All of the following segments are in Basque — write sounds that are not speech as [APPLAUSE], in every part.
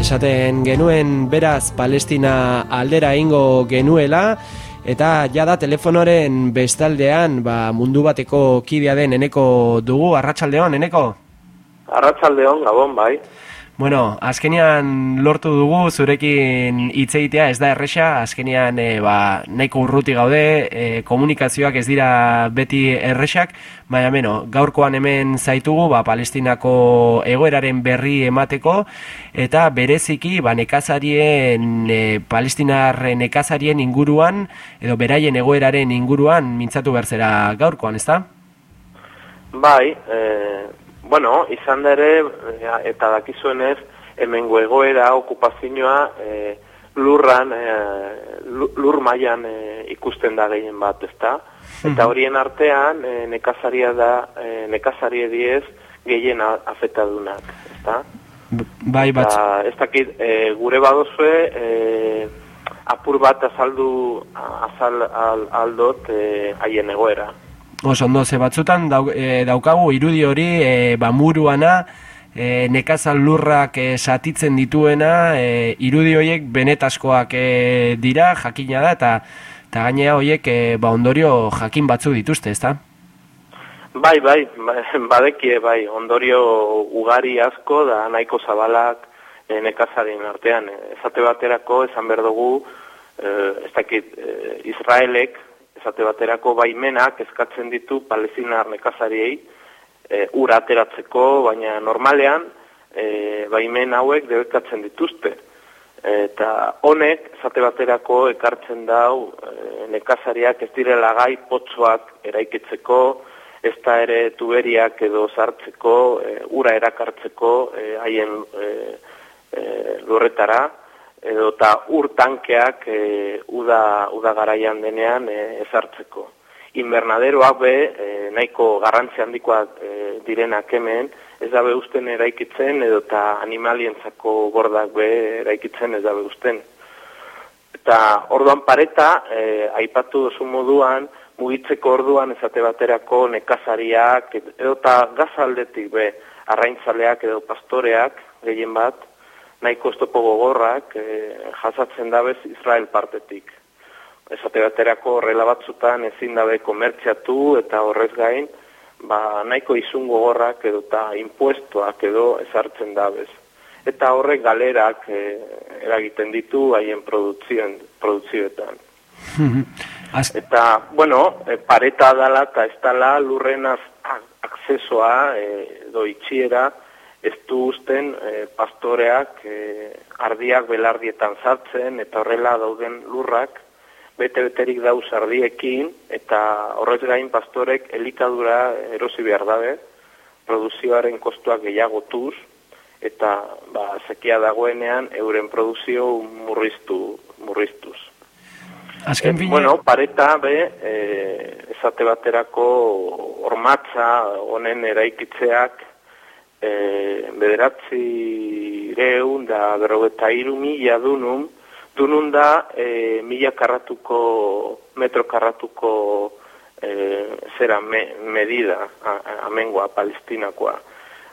Esaten genuen beraz Palestina aldera ingo genuela eta jada telefonoren bestaldean ba, mundu bateko kidea den eneko dugu, arratsaldeon eneko? Arratsaldeon, gabon, bai. Bueno, azkenian lortu dugu zurekin hitz egitea ez da erresa, azkenian e, ba, nahiko urruti gaude, e, komunikazioak ez dira beti erresak, baina meno, gaurkoan hemen zaitugu ba, palestinako egoeraren berri emateko, eta bereziki ba, nekazarien, e, palestinar nekazarien inguruan, edo beraien egoeraren inguruan mintzatu berzera gaurkoan, ez da? Bai, e, Bueno, izan ere, eh, eta dakizuenez, hemen egoera okupazioa e, lurran, e, lur mailan ikusten da gehien bat, ezta? Eta horien artean, e, nekazaria da, e, nekazarie diez gehien afetadunak, ezta? Bai, bat. Ez dakit, e, gure badozue, e, apur bat azaldu azal aldot haien egoera. Oso ondo, ze batzutan e, daukagu irudi hori e, ba, muruana, e, nekazal lurrak e, satitzen dituena, e, irudi horiek benetaskoak e, dira, jakina da, eta eta gainea horiek e, ba, ondorio jakin batzu dituzte, ezta? Bai, bai, [LAUGHS] badekie, bai, ondorio ugari asko da nahiko zabalak e, nekazaren artean. Ezate baterako, esan behar dugu, e, ez dakit, e, Israelek, esate baterako baimenak eskatzen ditu palestinar nekazariei e, ura ateratzeko, baina normalean e, baimen hauek debekatzen dituzte. Eta honek, esate baterako, ekartzen dau e, nekazariak ez direla gai potsoak eraikitzeko, ez da ere tuberiak edo sartzeko, e, ura erakartzeko e, haien e, e, lurretara, edo eta ur tankeak e, uda, uda garaian denean e, ezartzeko. Invernaderoak be, e, nahiko garrantzi handikoak e, direnak hemen, ez dabe usten eraikitzen, edo eta animalientzako gordak be eraikitzen ez dabe usten. Eta orduan pareta, e, aipatu dozu moduan, mugitzeko orduan ezate baterako nekazariak, edo eta gazaldetik be, arraintzaleak edo pastoreak, gehien bat, nahiko estopo gogorrak e, jasatzen dabez Israel partetik. Esate baterako horrela batzutan ezin dabe komertziatu eta horrez gain, ba, nahiko izun gogorrak edo eta impuestoak edo ezartzen dabez. Eta horrek galerak e, eragiten ditu haien produzioetan. [LAUGHS] eta, bueno, e, pareta dala eta ez dala lurrenaz aksesoa edo itxiera, ez du usten e, pastoreak e, ardiak belardietan zartzen eta horrela dauden lurrak bete-beterik dauz ardiekin eta horrez gain pastorek elikadura erosi behar dabe produzioaren kostuak gehiagotuz eta ba, zekia dagoenean euren produzio murriztu, murriztuz. Azken e, bueno, pareta be, e, esate baterako ormatza honen eraikitzeak e, bederatzi reun da berrogeta iru mila dunun, dunun da e, mila karratuko, metro karratuko e, zera me, medida amengoa palestinakoa.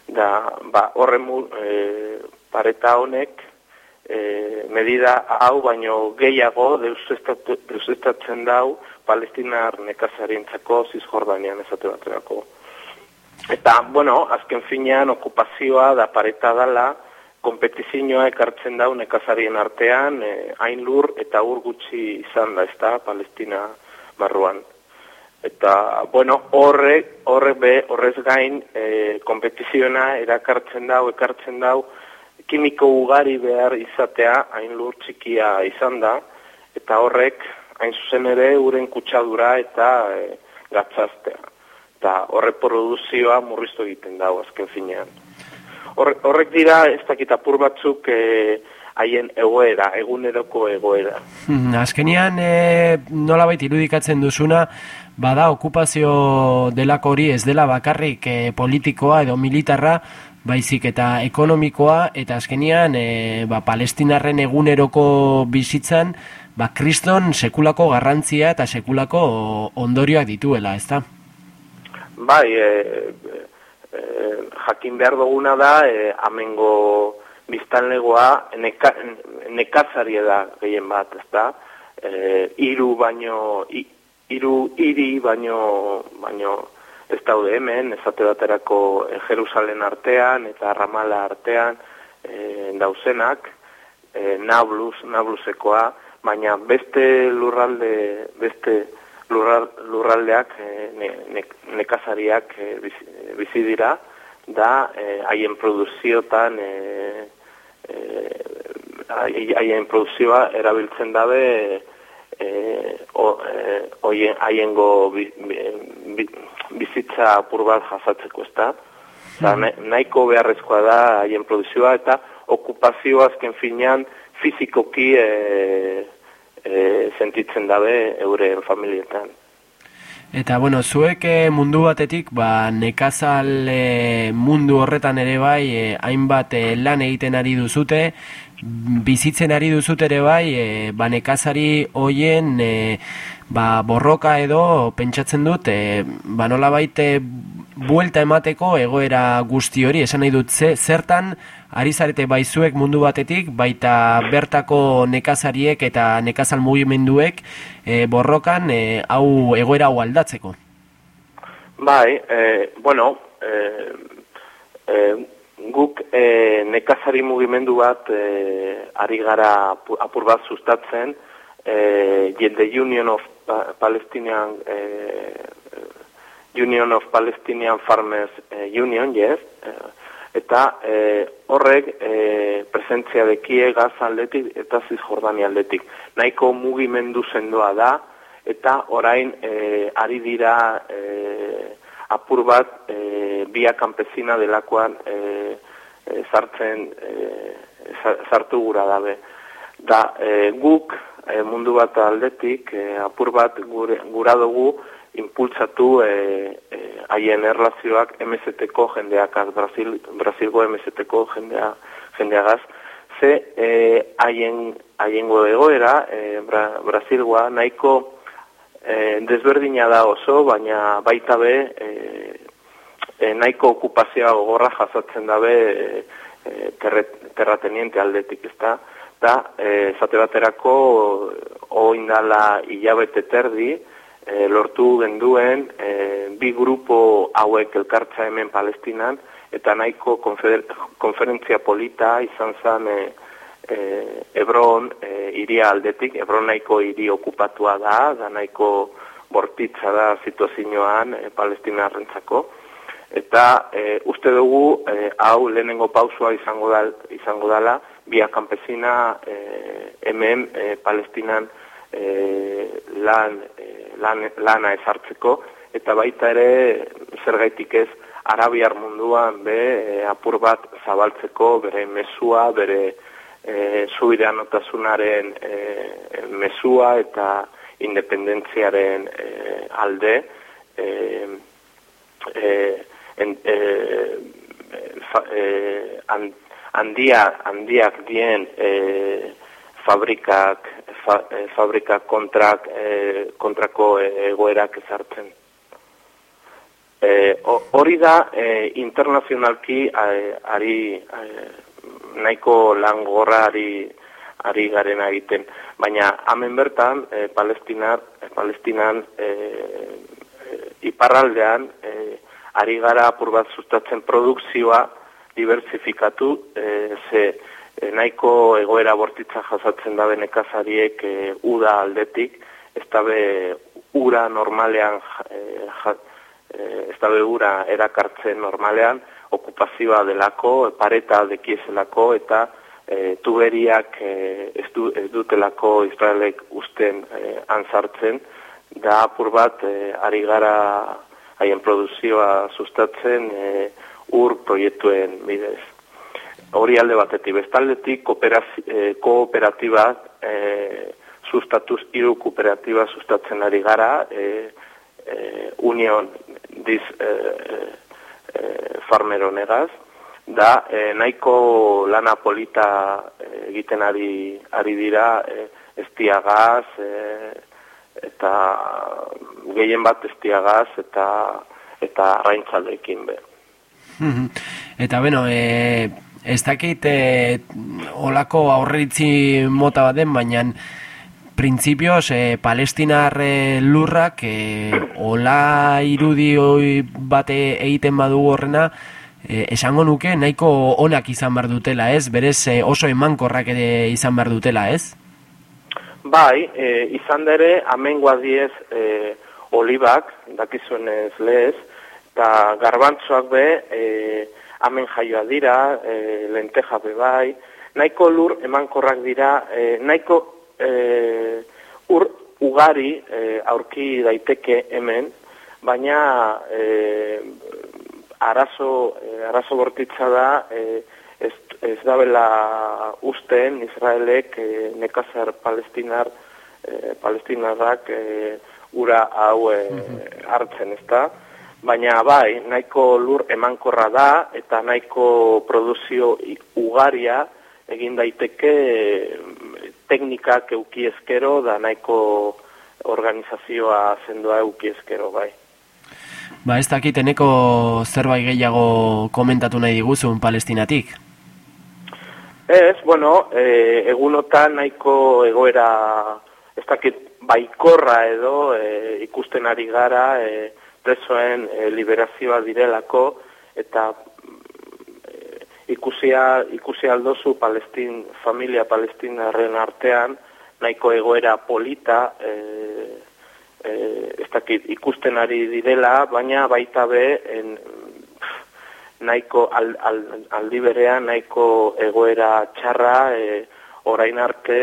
Da, ba, horren e, pareta honek e, medida hau baino gehiago deusestatzen dau palestinar nekazarintzako zizjordanian ezate baterako. Eta, bueno, azken finean okupazioa da pareta dala, kompetizioa ekartzen dau nekazarien artean, eh, hain lur eta ur gutxi izan da, ez da, Palestina barruan. Eta, bueno, horre, horre be, horrez gain, e, kompetizioa erakartzen dau, ekartzen dau, kimiko ugari behar izatea, hain lur txikia izan da, eta horrek, hain zuzen ere, uren kutsadura eta e, gatzaztea eta horre produzioa murriztu egiten dago azken finean. horrek dira ez dakit batzuk e, haien egoera, eguneroko egoera. Hmm, azkenian e, nola baita irudikatzen duzuna, bada okupazio delako hori ez dela bakarrik e, politikoa edo militarra, baizik eta ekonomikoa, eta azkenian e, ba, palestinarren eguneroko bizitzan, ba, kriston sekulako garrantzia eta sekulako ondorioak dituela, ez da? Bai, e, e, jakin behar duguna da, e, amengo biztanlegoa neka, nekazari da gehien bat, ez da? E, iru baino, iru iri baino, baino ez daude hemen, ezate baterako e, Jerusalen artean eta Ramala artean e, dauzenak, e, Nablus, Nablusekoa, baina beste lurralde, beste lurraldeak, e, ne, nekazariak e, bizi, bizi dira, da haien e, produziotan e, haien produzioa erabiltzen dabe eh eh haiengo bizitza apur bat jasatzeko, ezta? Za hmm. nahiko beharrezkoa da haien produzioa eta okupazio azken finean fizikoki eh e, sentitzen dabe euren familietan. Eta bueno, zuek eh, mundu batetik, ba, nekazal e, mundu horretan ere bai, e, hainbat e, lan egiten ari duzute, bizitzen ari duzut ere bai, e, ba nekazari hoien e, ba, borroka edo pentsatzen dut, e, ba nola baite buelta emateko egoera guzti hori, esan nahi dut, ze, zertan ari zarete baizuek mundu batetik, baita bertako nekazariek eta nekazal mugimenduek e, borrokan e, hau egoera hau aldatzeko. Bai, e, bueno, e, e, guk e, nekazari mugimendu bat e, ari gara apur bat sustatzen e, the Union of Palestinian e, Union of Palestinian Farmers Union, yes, e, eta e, horrek e, presentzia dekie gaz aldetik eta zizjordani aldetik. Nahiko mugimendu sendoa da, eta orain e, ari dira e, apur bat e, bia kanpezina delakoan e, e, sartzen e, sartu gura dabe. Da, e, guk e, mundu bat aldetik e, apur bat gure, gura dugu impulsatu e, e, haien erlazioak MST-ko jendeak, Brasil, Brasilgo MST-ko jendea, jendeagaz, ze haien, haien egoera e, Bra, Brasilgoa nahiko e, desberdina da oso, baina baita be e, e, nahiko okupazioa gogorra jasotzen dabe e, e, terrateniente aldetik, ezta? Da, e, zate baterako oindala hilabete terdi, e, lortu genduen e, bi grupo hauek elkartza hemen palestinan, eta nahiko konferentzia polita izan zen e, e, Ebron e, iria aldetik, Ebron nahiko hiri okupatua da, da nahiko bortitza da situazioan e, palestina eta e, uste dugu e, hau lehenengo pausua izango, da, izango dala, bia kampesina e, hemen e, palestinan e, lan, e, lan, lana ezartzeko, eta baita ere zergaitik ez arabiar munduan be e, apur bat zabaltzeko bere mesua, bere e, notasunaren e, mesua eta independentziaren e, alde e, e, en, e, fa, e, handia, handiak dien e, fabrikak fa, e, fabrikak kontrak e, kontrako egoerak ezartzen e, hori da e, internazionalki ari nahiko lan gorrari ari garen egiten. Baina hemen bertan, e, Palestinar, e, Palestinan e, iparraldean e, ari gara apur bat sustatzen produkzioa diversifikatu, e, ze e, nahiko egoera bortitza jasatzen da benekazariek e, uda aldetik, ez dabe ura normalean e, ja, ez dabe ura erakartzen normalean, okupazioa delako, pareta dekiezelako eta e, tuberiak e, ez, du, ez dutelako Israelek usten e, anzartzen, da apur bat e, ari gara haien produzioa sustatzen e, ur proiektuen bidez. Hori alde batetik, bestaldetik e, kooperatiba e, sustatuz, iru kooperatiba sustatzen ari gara, e, e, union diz e, e, farmero negaz, da e, nahiko lana polita egiten ari, ari dira e, estiagaz e, eta gehien bat estiagaz eta eta arraintzalekin be. [LAUGHS] Eta beno, e, ez dakit e, olako aurreritzi mota baden, baina printzipioz e, palestinar e, lurrak e, ola irudi bate egiten badu horrena, e, esango nuke nahiko onak izan behar dutela, ez? Berez oso emankorrak ere izan behar dutela, ez? Bai, e, izan dere, amengoa diez e, olibak, dakizuen ez lez, eta garbantzoak be, e, amen jaioa dira, e, lenteja be bai, nahiko lur emankorrak dira, e, nahiko e, ur ugari e, aurki daiteke hemen, baina e, arazo, e, arazo bortitza da e, ez, ez dabela usten Israelek e, nekazar palestinar e, palestinarrak e, ura hau e, hartzen ez da baina bai, nahiko lur emankorra da eta nahiko produzio ugaria egin daiteke e, teknikak eukiezkero da nahiko organizazioa zendoa eukiezkero bai Ba, ez dakiteneko zerbait gehiago komentatu nahi diguzun palestinatik? Ez, bueno, e, egunotan nahiko egoera ez dakit baikorra edo e, ikusten ari gara e, presoen e, liberazioa direlako eta e, ikusia, ikusia aldozu palestin, familia palestinarren artean nahiko egoera polita e, eh, ez dakit ikusten ari direla, baina baita be en, nahiko al, al, aldi berean nahiko egoera txarra e, orain arte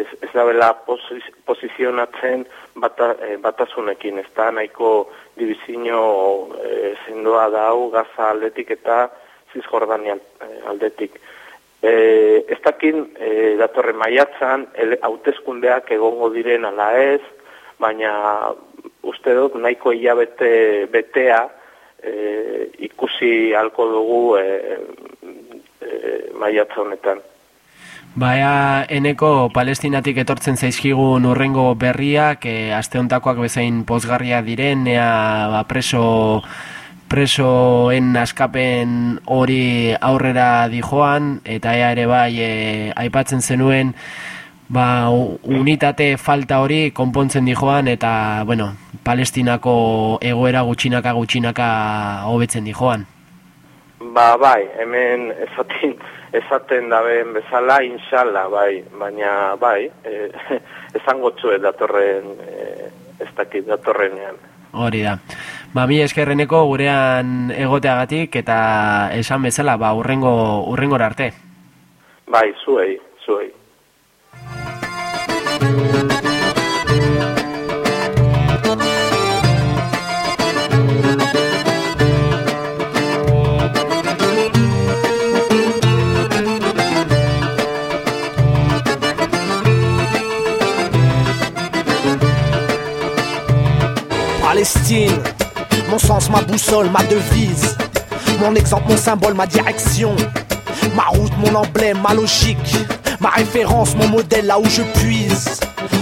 ez, ez dabela posiz, posizionatzen bata, e, batasunekin, ez da nahiko divizio e, zendoa dau gaza aldetik eta zizjordani aldetik. E, ez dakin e, datorre maiatzan hautezkundeak egongo diren ala ez, baina uste dut nahiko hilabete betea e, ikusi halko dugu e, e, maiatza honetan. Baina, eneko palestinatik etortzen zaizkigun urrengo berriak, e, aste hontakoak bezain pozgarria diren, ea ba, preso presoen askapen hori aurrera dijoan, eta ea ere bai e, aipatzen zenuen, ba, unitate falta hori konpontzen dijoan eta, bueno, palestinako egoera gutxinaka gutxinaka hobetzen dijoan. Ba, bai, hemen [LAUGHS] esaten, esaten daben bezala, insala, bai, baina, bai, e, [LAUGHS] esango txue datorren, e, ez dakit datorrenean. Hori da. Ba, mi eskerreneko gurean egoteagatik eta esan bezala, ba, urrengo, urrengo arte. Bai, zuei, zuei. Ma boussole, ma devise, mon exemple, mon symbole, ma direction, ma route, mon emblème, ma logique Ma référence, mon modèle là où je puise.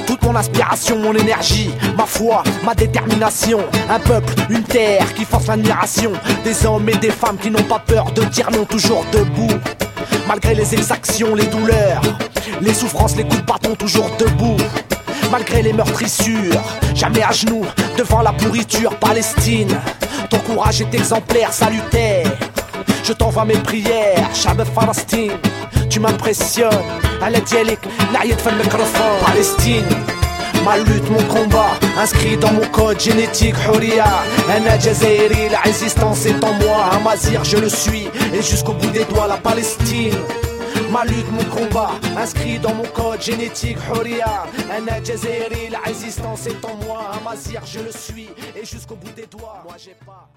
Toute mon inspiration, mon énergie, ma foi, ma détermination. Un peuple, une terre qui force l'admiration. Des hommes et des femmes qui n'ont pas peur de dire non, toujours debout. Malgré les exactions, les douleurs, les souffrances, les coups de bâton, toujours debout. Malgré les meurtrissures, jamais à genoux devant la pourriture palestine. Ton courage est exemplaire, salutaire. Je t'envoie mes prières, Shabbat Palestine. Tu m'impressionnes, à la dialecte, le microphone. Palestine, ma lutte, mon combat, inscrit dans mon code génétique, Huria. Un la résistance est en moi. Amazir, je le suis, et jusqu'au bout des doigts, la Palestine. Ma lutte, mon combat, inscrit dans mon code génétique Huria Un la résistance est en moi. Amazir, je le suis, et jusqu'au bout des doigts Moi j'ai pas